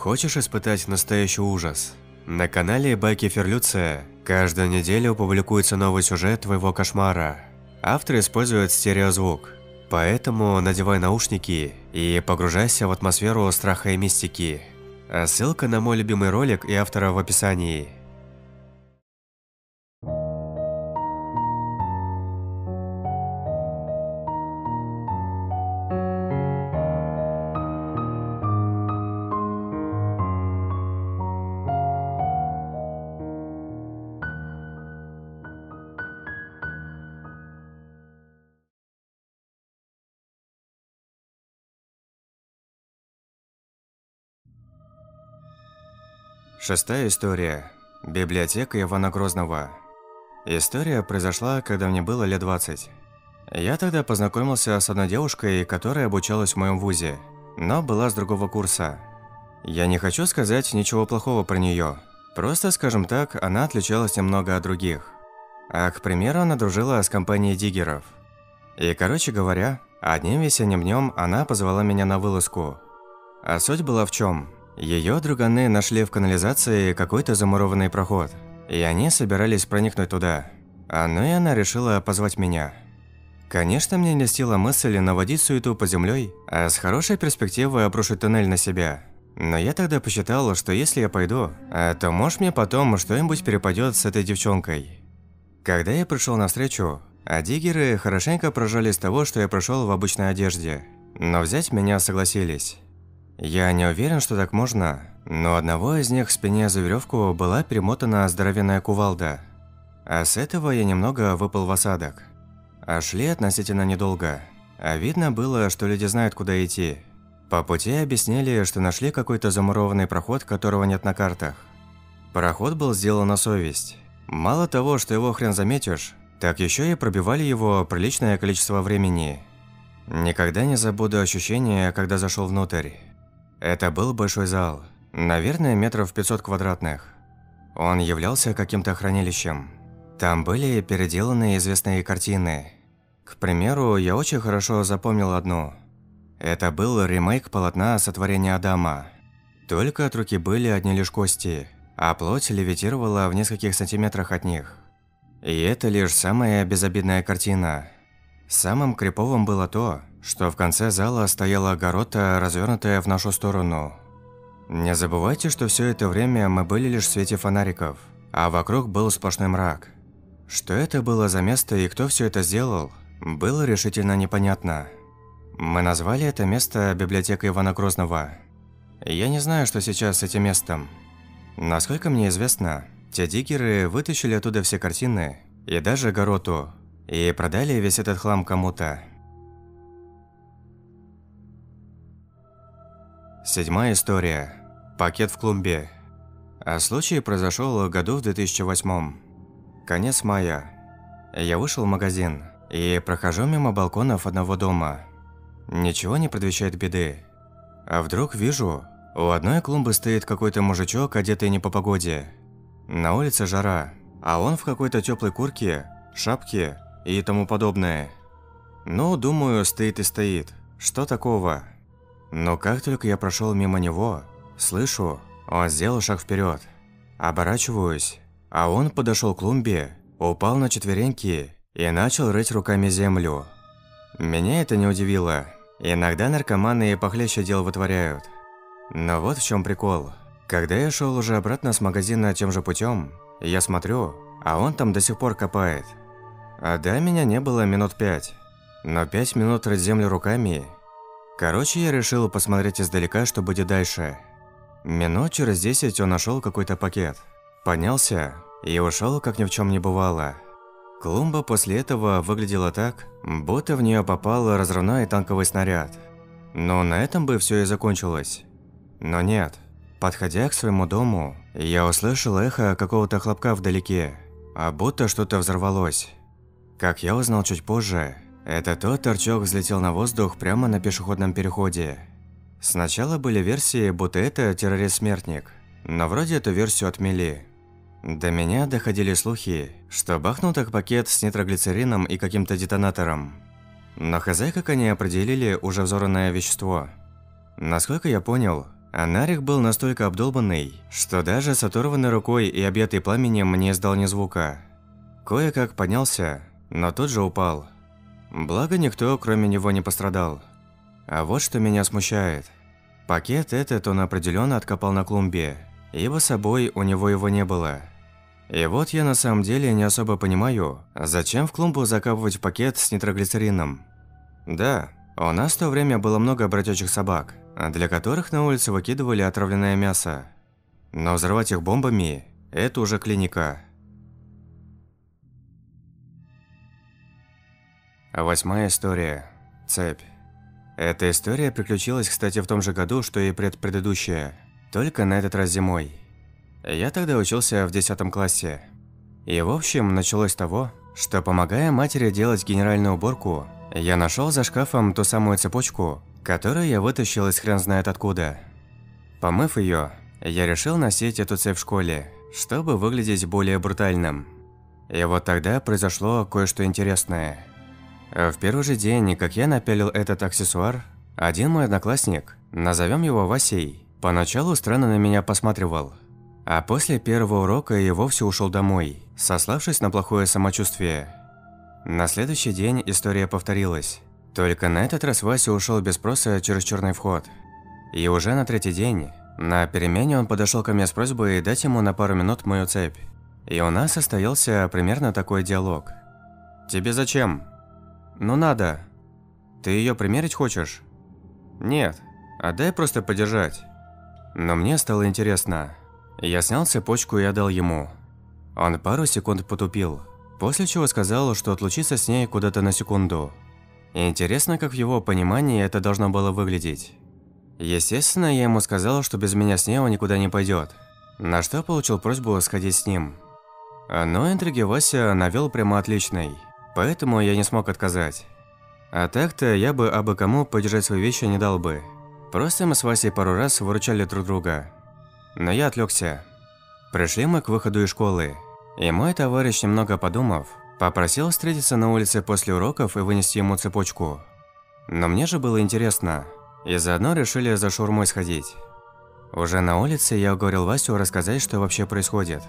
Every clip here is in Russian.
Хочешь испытать настоящий ужас? На канале Байки Ферлюция каждую неделю публикуется новый сюжет твоего кошмара. Автор использует стереозвук, поэтому надевай наушники и погружайся в атмосферу страха и мистики. А ссылка на мой любимый ролик и автора в описании – Шестая история. Библиотека Ивана Грозного. История произошла, когда мне было лет 20. Я тогда познакомился с одной девушкой, которая обучалась в моем вузе, но была с другого курса. Я не хочу сказать ничего плохого про нее. Просто, скажем так, она отличалась немного от других. А, к примеру, она дружила с компанией диггеров. И, короче говоря, одним весенним днем она позвала меня на вылазку. А суть была в чем? Ее друганы нашли в канализации какой-то замурованный проход, и они собирались проникнуть туда. А ну и она решила позвать меня. Конечно, мне не стила мысль наводить суету по землей, а с хорошей перспективой обрушить туннель на себя. Но я тогда посчитал, что если я пойду, а то может мне потом что-нибудь перепадет с этой девчонкой. Когда я пришел на встречу, а диггеры хорошенько прожали с того, что я прошел в обычной одежде. Но взять меня согласились. Я не уверен, что так можно, но одного из них в спине за веревку была перемотана здоровенная кувалда. А с этого я немного выпал в осадок. А шли относительно недолго. А видно было, что люди знают, куда идти. По пути объяснили, что нашли какой-то замурованный проход, которого нет на картах. Проход был сделан на совесть. Мало того, что его хрен заметишь, так еще и пробивали его приличное количество времени. Никогда не забуду ощущение, когда зашел внутрь. Это был большой зал, наверное, метров 500 квадратных. Он являлся каким-то хранилищем. Там были переделаны известные картины. К примеру, я очень хорошо запомнил одну. Это был ремейк полотна сотворения Адама. Только от руки были одни лишь кости, а плоть левитировала в нескольких сантиметрах от них. И это лишь самая безобидная картина. Самым криповым было то, что в конце зала стояла огорода, развернутая в нашу сторону. Не забывайте, что все это время мы были лишь в свете фонариков, а вокруг был сплошной мрак. Что это было за место и кто все это сделал, было решительно непонятно. Мы назвали это место библиотекой Ивана Грозного. Я не знаю, что сейчас с этим местом. Насколько мне известно, те диггеры вытащили оттуда все картины и даже огороту, и продали весь этот хлам кому-то. Седьмая история. Пакет в клумбе. А случай произошел году в 2008. Конец мая. Я вышел в магазин и прохожу мимо балконов одного дома. Ничего не предвещает беды. А вдруг вижу, у одной клумбы стоит какой-то мужичок, одетый не по погоде. На улице жара, а он в какой-то теплой куртке, шапке и тому подобное. Ну, думаю, стоит и стоит. Что такого? Но как только я прошел мимо него, слышу, он сделал шаг вперед. Оборачиваюсь, а он подошел к клумбе, упал на четвереньки и начал рыть руками землю. Меня это не удивило. Иногда наркоманы и похлеще дел вытворяют. Но вот в чем прикол. Когда я шел уже обратно с магазина тем же путем, я смотрю, а он там до сих пор копает. А до меня не было минут пять. Но пять минут рыть землю руками Короче, я решил посмотреть издалека, что будет дальше. Минут через десять он нашел какой-то пакет. Поднялся и ушел, как ни в чем не бывало. Клумба после этого выглядела так, будто в нее попал разрывной танковый снаряд. Но на этом бы все и закончилось. Но нет. Подходя к своему дому, я услышал эхо какого-то хлопка вдалеке, а будто что-то взорвалось. Как я узнал чуть позже, это тот торчок взлетел на воздух прямо на пешеходном переходе. Сначала были версии, будто это террорист-смертник, но вроде эту версию отмели. До меня доходили слухи, что бахнул так пакет с нитроглицерином и каким-то детонатором. Но хозяйка, как они определили, уже взорванное вещество. Насколько я понял, А Нарик был настолько обдолбанный, что даже с оторванной рукой и объятый пламенем не издал ни звука. Кое-как поднялся, но тут же упал. Благо никто, кроме него, не пострадал. А вот что меня смущает. Пакет этот он определенно откопал на клумбе, ибо собой у него его не было. И вот я на самом деле не особо понимаю, зачем в клумбу закапывать пакет с нитроглицерином. Да, у нас в то время было много бродячих собак, для которых на улице выкидывали отравленное мясо. Но взрывать их бомбами – это уже клиника. Восьмая история. Цепь. Эта история приключилась, кстати, в том же году, что и предпредыдущая, только на этот раз зимой. Я тогда учился в 10 классе. И в общем, началось с того, что помогая матери делать генеральную уборку, я нашел за шкафом ту самую цепочку, которую я вытащил из хрен знает откуда. Помыв ее, я решил носить эту цепь в школе, чтобы выглядеть более брутальным. И вот тогда произошло кое-что интересное. В первый же день, как я напялил этот аксессуар, один мой одноклассник, назовем его Васей, поначалу странно на меня посматривал – а после первого урока и вовсе ушел домой, сославшись на плохое самочувствие. На следующий день история повторилась. Только на этот раз Вася ушел без спроса через черный вход. И уже на третий день, на перемене он подошел ко мне с просьбой дать ему на пару минут мою цепь. И у нас состоялся примерно такой диалог. «Тебе зачем?» «Ну надо. Ты ее примерить хочешь?» «Нет. А дай просто подержать». Но мне стало интересно, я снял цепочку и отдал ему. Он пару секунд потупил, после чего сказал, что отлучится с ней куда-то на секунду. Интересно, как в его понимании это должно было выглядеть. Естественно, я ему сказал, что без меня с ней он никуда не пойдет. На что получил просьбу сходить с ним. Но интриги Вася навел прямо отличный, поэтому я не смог отказать. А так-то я бы абы кому подержать свои вещи не дал бы. Просто мы с Васей пару раз выручали друг друга. Но я отвлекся. Пришли мы к выходу из школы, и мой товарищ, немного подумав, попросил встретиться на улице после уроков и вынести ему цепочку. Но мне же было интересно, и заодно решили за шурмой сходить. Уже на улице я уговорил Васю рассказать, что вообще происходит.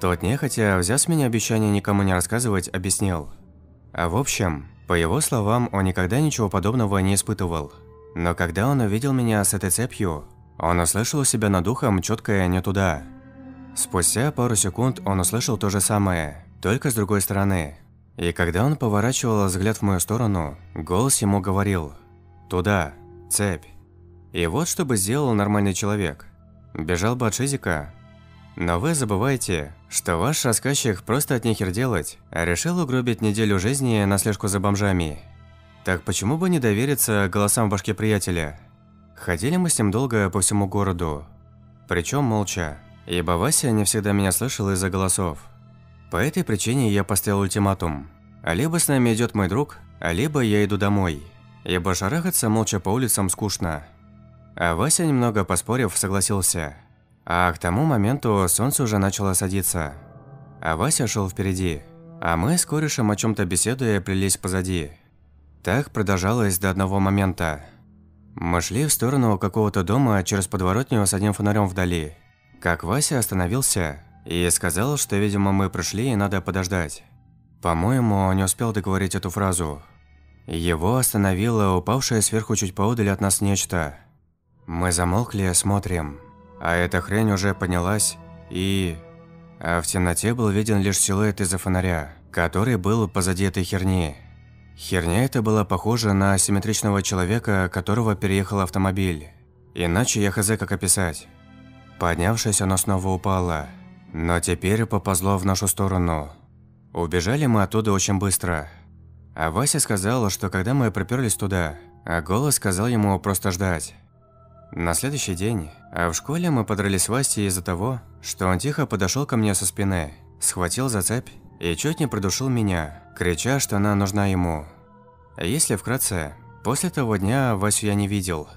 Тот нехотя, взяв с меня обещание никому не рассказывать, объяснил. А в общем, по его словам, он никогда ничего подобного не испытывал. Но когда он увидел меня с этой цепью, он услышал себя над ухом четкое «не туда». Спустя пару секунд он услышал то же самое, только с другой стороны. И когда он поворачивал взгляд в мою сторону, голос ему говорил «Туда, цепь». И вот что бы сделал нормальный человек. Бежал бы от Шизика. Но вы забываете, что ваш рассказчик просто от нехер делать, а решил угробить неделю жизни на слежку за бомжами. Так почему бы не довериться голосам в приятеля? Ходили мы с ним долго по всему городу. Причем молча, ибо Вася не всегда меня слышал из-за голосов. По этой причине я поставил ультиматум. Либо с нами идет мой друг, а либо я иду домой. Ибо шарахаться молча по улицам скучно. А Вася, немного поспорив, согласился. А к тому моменту солнце уже начало садиться. А Вася шел впереди. А мы с корешем о чем то беседуя плелись позади. Так продолжалось до одного момента. Мы шли в сторону какого-то дома через подворотню с одним фонарем вдали. Как Вася остановился и сказал, что, видимо, мы пришли и надо подождать. По-моему, он не успел договорить эту фразу. Его остановило упавшее сверху чуть поодаль от нас нечто. Мы замолкли, смотрим. А эта хрень уже поднялась и... А в темноте был виден лишь силуэт из-за фонаря, который был позади этой херни. Херня эта была похожа на асимметричного человека, которого переехал автомобиль. Иначе я хз как описать. Поднявшись, оно снова упало. Но теперь поползло в нашу сторону. Убежали мы оттуда очень быстро. А Вася сказал, что когда мы приперлись туда, а голос сказал ему просто ждать. На следующий день, а в школе мы подрались с Васей из-за того, что он тихо подошел ко мне со спины, схватил за цепь и чуть не придушил меня, крича, что она нужна ему. Если вкратце, после того дня Васю я не видел.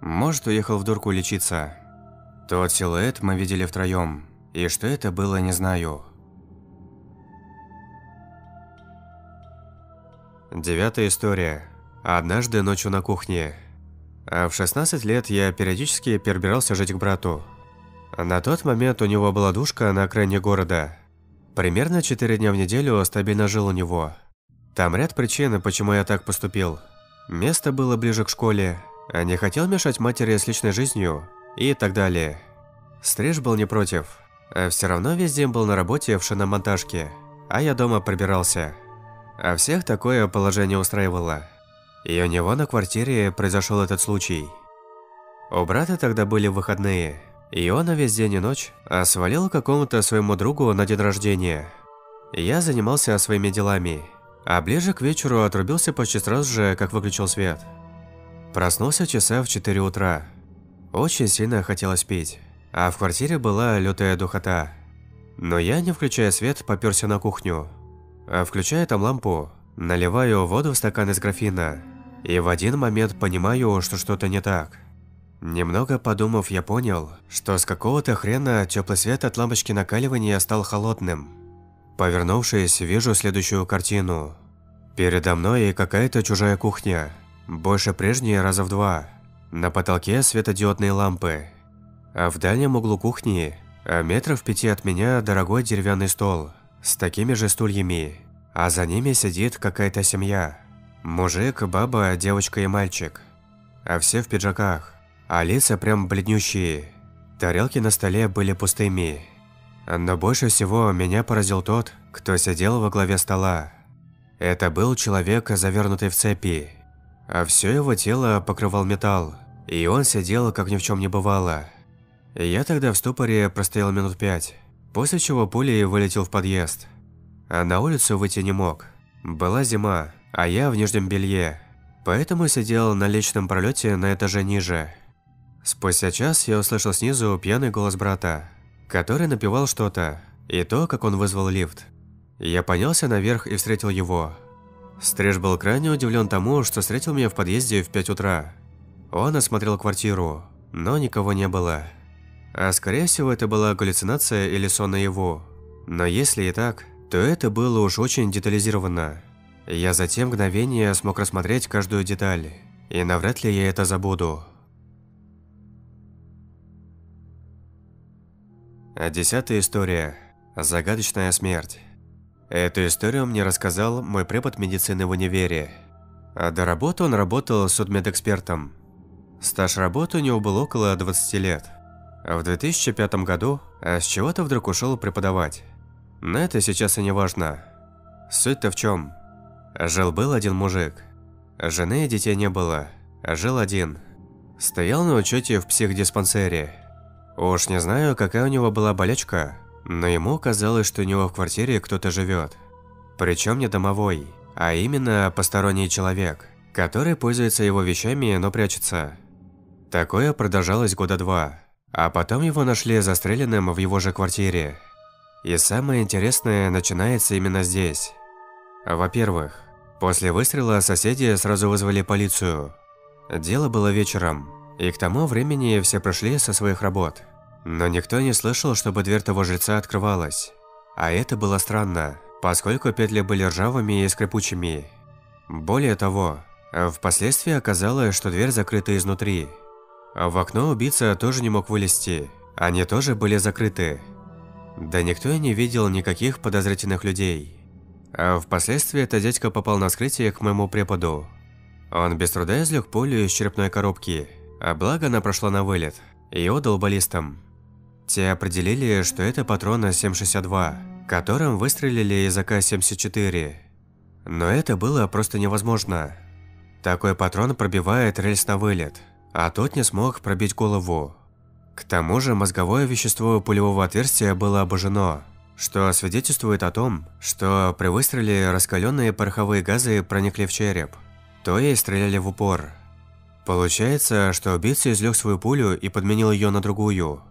Может, уехал в дурку лечиться. Тот силуэт мы видели втроем, и что это было, не знаю. Девятая история. Однажды ночью на кухне. А в 16 лет я периодически перебирался жить к брату. На тот момент у него была душка на окраине города. Примерно 4 дня в неделю стабильно жил у него. Там ряд причин, почему я так поступил. Место было ближе к школе, а не хотел мешать матери с личной жизнью и так далее. Стриж был не против, а все равно весь день был на работе в шиномонтажке, а я дома прибирался. А всех такое положение устраивало. И у него на квартире произошел этот случай. У брата тогда были выходные, и он на весь день и ночь свалил какому-то своему другу на день рождения. Я занимался своими делами, а ближе к вечеру отрубился почти сразу же, как выключил свет. Проснулся часа в 4 утра. Очень сильно хотелось пить, а в квартире была лютая духота. Но я, не включая свет, попёрся на кухню. А включая там лампу, наливаю воду в стакан из графина. И в один момент понимаю, что что-то не так. Немного подумав, я понял, что с какого-то хрена теплый свет от лампочки накаливания стал холодным. Повернувшись, вижу следующую картину. Передо мной какая-то чужая кухня, больше прежней раза в два. На потолке светодиодные лампы. А в дальнем углу кухни, а метров пяти от меня, дорогой деревянный стол с такими же стульями. А за ними сидит какая-то семья. Мужик, баба, девочка и мальчик. А все в пиджаках а лица прям бледнющие. Тарелки на столе были пустыми. Но больше всего меня поразил тот, кто сидел во главе стола. Это был человек, завернутый в цепи. А все его тело покрывал металл, и он сидел, как ни в чем не бывало. Я тогда в ступоре простоял минут пять, после чего пулей вылетел в подъезд. А на улицу выйти не мог. Была зима, а я в нижнем белье, поэтому сидел на личном пролете на этаже ниже. Спустя час я услышал снизу пьяный голос брата, который напевал что-то, и то, как он вызвал лифт. Я поднялся наверх и встретил его. Стриж был крайне удивлен тому, что встретил меня в подъезде в 5 утра. Он осмотрел квартиру, но никого не было. А скорее всего это была галлюцинация или сон наяву. Но если и так, то это было уж очень детализировано. Я за те мгновения смог рассмотреть каждую деталь, и навряд ли я это забуду. Десятая история. Загадочная смерть. Эту историю мне рассказал мой препод медицины в универе. А до работы он работал судмедэкспертом. Стаж работы у него был около 20 лет. В 2005 году с чего-то вдруг ушел преподавать. Но это сейчас и не важно. Суть-то в чем? Жил-был один мужик. Жены и детей не было. Жил один. Стоял на учете в психдиспансере. Уж не знаю, какая у него была болячка, но ему казалось, что у него в квартире кто-то живет. Причем не домовой, а именно посторонний человек, который пользуется его вещами, но прячется. Такое продолжалось года два, а потом его нашли застреленным в его же квартире. И самое интересное начинается именно здесь. Во-первых, после выстрела соседи сразу вызвали полицию. Дело было вечером, и к тому времени все прошли со своих работ. Но никто не слышал, чтобы дверь того жильца открывалась. А это было странно, поскольку петли были ржавыми и скрипучими. Более того, впоследствии оказалось, что дверь закрыта изнутри. В окно убийца тоже не мог вылезти, они тоже были закрыты. Да никто и не видел никаких подозрительных людей. А впоследствии этот дядька попал на вскрытие к моему преподу. Он без труда извлек пулю из черепной коробки – а благо она прошла на вылет и отдал баллистам. Те определили, что это патрон 7,62, которым выстрелили из АК-74. Но это было просто невозможно. Такой патрон пробивает рельс на вылет, а тот не смог пробить голову. К тому же мозговое вещество пулевого отверстия было обожжено, что свидетельствует о том, что при выстреле раскаленные пороховые газы проникли в череп, то есть стреляли в упор. Получается, что убийца извлек свою пулю и подменил ее на другую.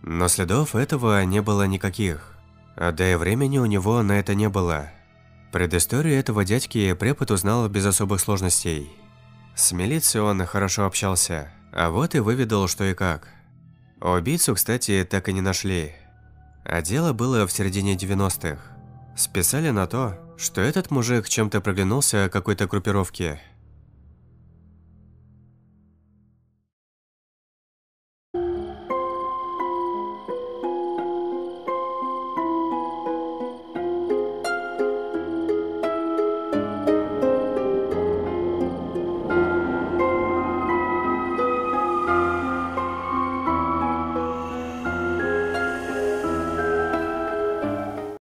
Но следов этого не было никаких. А да и времени у него на это не было. Предысторию этого дядьки препод узнал без особых сложностей. С милицией он хорошо общался, а вот и выведал, что и как. Убийцу, кстати, так и не нашли. А дело было в середине 90-х. Списали на то, что этот мужик чем-то проглянулся какой-то группировке –